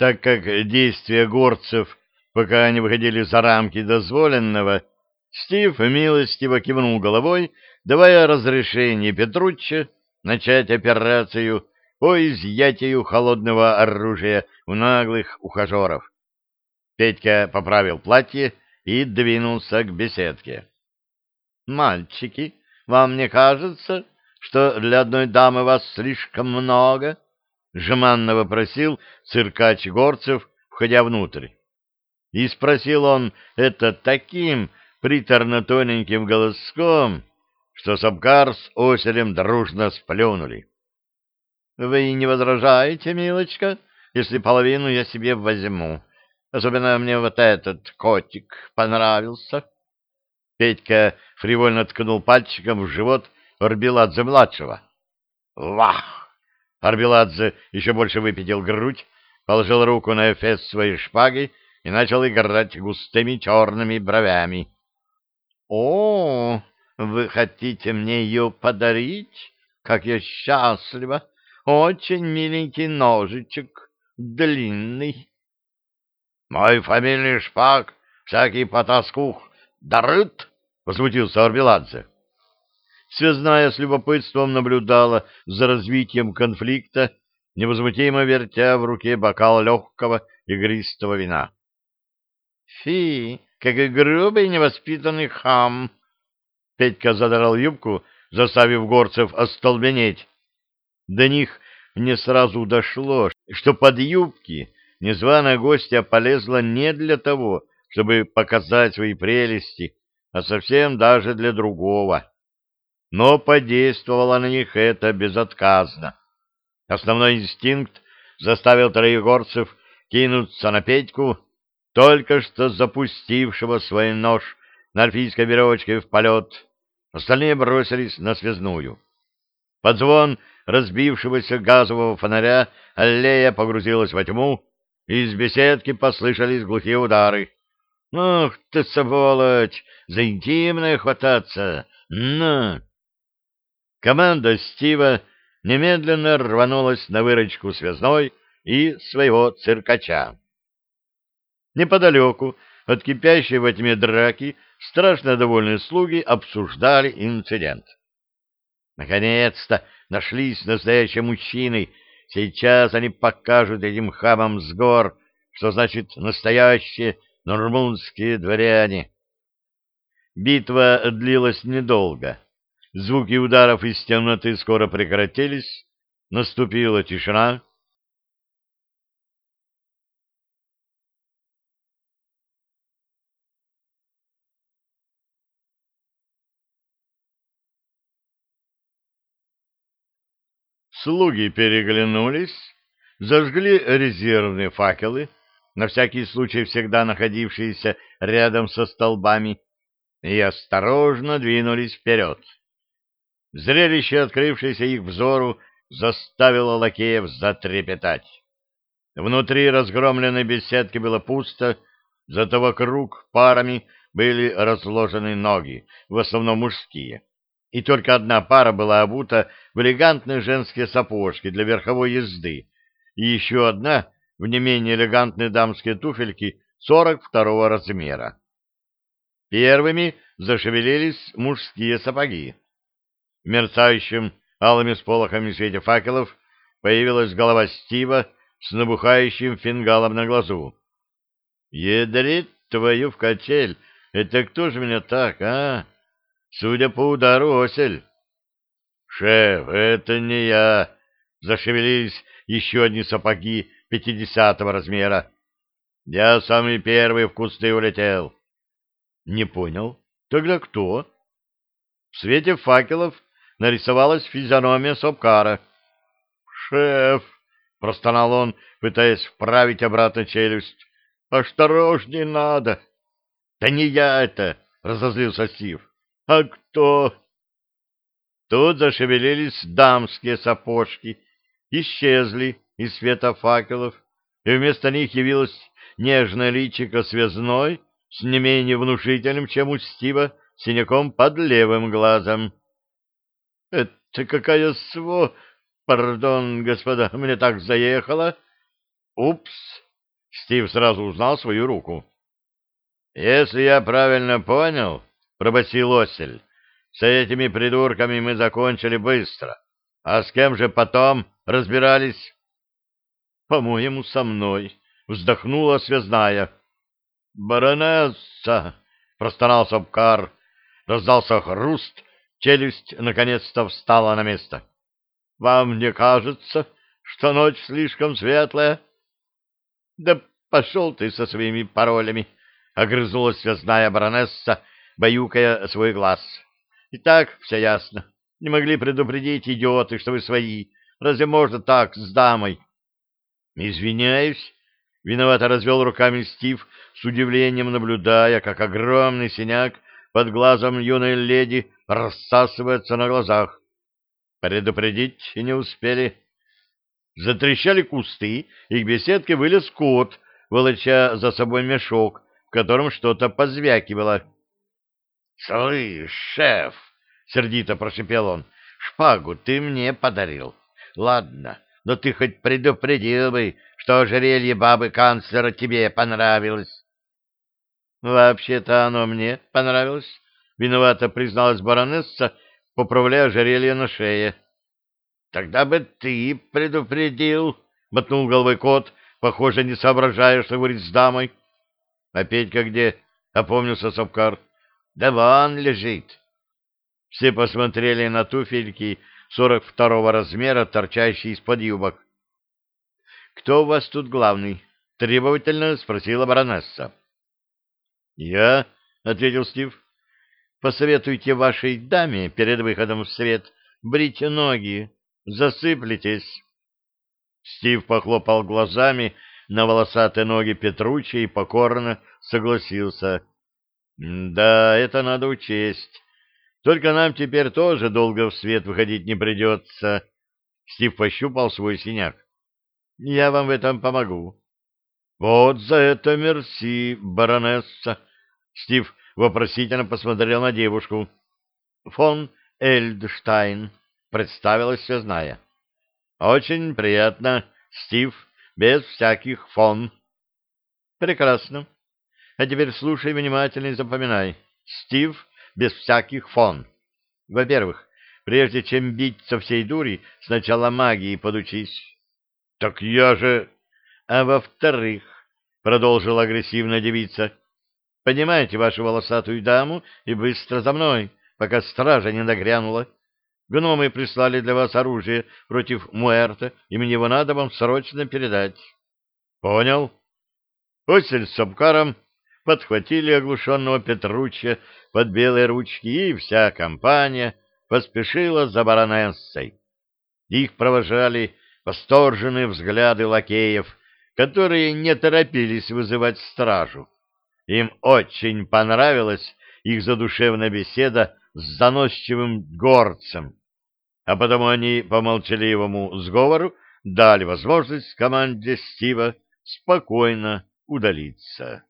Так как действия горцев пока не выходили за рамки дозволенного, Стив милостиво кивнул головой, давая разрешение Петручче начать операцию по изъятию холодного оружия у наглых ухажеров. Петька поправил платье и двинулся к беседке. — Мальчики, вам не кажется, что для одной дамы вас слишком много? — жеманно вопросил циркач Горцев, входя внутрь. И спросил он это таким приторно-тоненьким голоском, что Сабкар с Оселем дружно сплюнули. — Вы не возражаете, милочка, если половину я себе возьму? Особенно мне вот этот котик понравился. Петька фривольно ткнул пальчиком в живот Арбеладзе-младшего. «Вах!» Арбеладзе еще больше выпятил грудь, положил руку на эфес своей шпаги и начал играть густыми черными бровями. «О, вы хотите мне ее подарить? Как я счастлива! Очень миленький ножичек, длинный». «Мой фамильный шпаг всякий потаскух дарыт?» — возмутился Арбеладзе. Связная с любопытством наблюдала за развитием конфликта, невозмутимо вертя в руке бокал легкого игристого вина. «Фи, какой грубый невоспитанный хам!» Петька задрал юбку, заставив горцев остолбенеть. До них не сразу дошло, что под юбки незваная гостья полезла не для того, чтобы показать свои прелести, а совсем даже для другого. Но подействовало на них это безотказно. Основной инстинкт заставил троегорцев кинуться на Петьку, только что запустившего свой нож на альфийской веревочке в полет. Остальные бросились на связную. Под звон разбившегося газового фонаря аллея погрузилась во тьму, и из беседки послышались глухие удары. «Ах ты, сволочь! За интимное хвататься! На!» Команда Стива немедленно рванулась на выручку связной и своего циркача. Неподалеку от кипящей во тьме драки страшно довольные слуги обсуждали инцидент. Наконец-то нашлись настоящие мужчины. Сейчас они покажут этим хамам с гор, что значит настоящие нормандские дворяне. Битва длилась недолго. Звуки ударов из темноты скоро прекратились. Наступила тишина. Слуги переглянулись, зажгли резервные факелы, на всякий случай всегда находившиеся рядом со столбами, и осторожно двинулись вперед. Зрелище, открывшееся их взору, заставило лакеев затрепетать. Внутри разгромленной беседки было пусто, зато вокруг парами были разложены ноги, в основном мужские и только одна пара была обута в элегантные женские сапожки для верховой езды, и еще одна в не менее элегантные дамские туфельки 42 размера. Первыми зашевелились мужские сапоги. В мерцающем алыми сполохами свете факелов появилась голова Стива с набухающим фингалом на глазу. «Ядрит твою в качель! Это кто же меня так, а?» Судя по удару, осель. Шеф, это не я. Зашевелились еще одни сапоги пятидесятого размера. Я самый первый в кусты улетел. Не понял. Тогда кто? В свете факелов нарисовалась физиономия Сопкара. «Шеф!» — простонал он, пытаясь вправить обратно челюсть. «Осторожней надо!» «Да не я это!» — разозлился Стив. А кто? Тут зашевелились дамские сапожки, исчезли из света факелов, и вместо них явилась нежная личико связной с не менее внушительным, чем у Стива, синяком под левым глазом. — Это какая сво... Пардон, господа, мне так заехало. Упс, Стив сразу узнал свою руку. «Если я правильно понял, — пробасил Осель, — с этими придурками мы закончили быстро. А с кем же потом разбирались?» «По-моему, со мной», — вздохнула связная. «Баронесса!» — простонал Сапкар. Раздался хруст, челюсть наконец-то встала на место. «Вам не кажется, что ночь слишком светлая?» «Да пошел ты со своими паролями!» — огрызнулась связная баронесса, баюкая свой глаз. — И так все ясно. Не могли предупредить, идиоты, что вы свои. Разве можно так с дамой? — Извиняюсь. Виновато развел руками Стив, с удивлением наблюдая, как огромный синяк под глазом юной леди рассасывается на глазах. Предупредить не успели. Затрещали кусты, и к беседке вылез кот, волоча за собой мешок, в котором что-то позвякивало. — Слышь, шеф! — сердито прошипел он. — Шпагу ты мне подарил. Ладно, но ты хоть предупредил бы, что ожерелье бабы канцлера тебе понравилось. — Вообще-то оно мне понравилось, — виновато призналась баронесса, поправляя ожерелье на шее. — Тогда бы ты предупредил, — мотнул головой кот, похоже, не соображая, что говорит с дамой. — а Петька где? — опомнился Сапкар. — Да вон лежит. Все посмотрели на туфельки сорок второго размера, торчащие из-под юбок. — Кто у вас тут главный? — требовательно спросила баронесса. — Я, — ответил Стив. — Посоветуйте вашей даме перед выходом в свет брить ноги. Засыплетесь. Стив похлопал глазами, — на волосатые ноги Петручи и покорно согласился. «Да, это надо учесть. Только нам теперь тоже долго в свет выходить не придется». Стив пощупал свой синяк. «Я вам в этом помогу». «Вот за это мерси, баронесса!» Стив вопросительно посмотрел на девушку. «Фон Эльдштайн», — представилась связная. «Очень приятно, Стив без всяких фон. Прекрасно. А теперь слушай внимательно и запоминай. Стив без всяких фон. Во-первых, прежде чем бить со всей дури, сначала магии подучись. Так я же... А во-вторых, продолжила агрессивно девица, поднимайте вашу волосатую даму и быстро за мной, пока стража не нагрянула. Гномы прислали для вас оружие против Муэрта, и мне его надо вам срочно передать. — Понял. Осель с Сапкаром подхватили оглушенного Петручча под белые ручки, и вся компания поспешила за баронессой. Их провожали восторженные взгляды лакеев, которые не торопились вызывать стражу. Им очень понравилась их задушевная беседа с заносчивым горцем, а потому они по молчаливому сговору дали возможность команде Стива спокойно удалиться.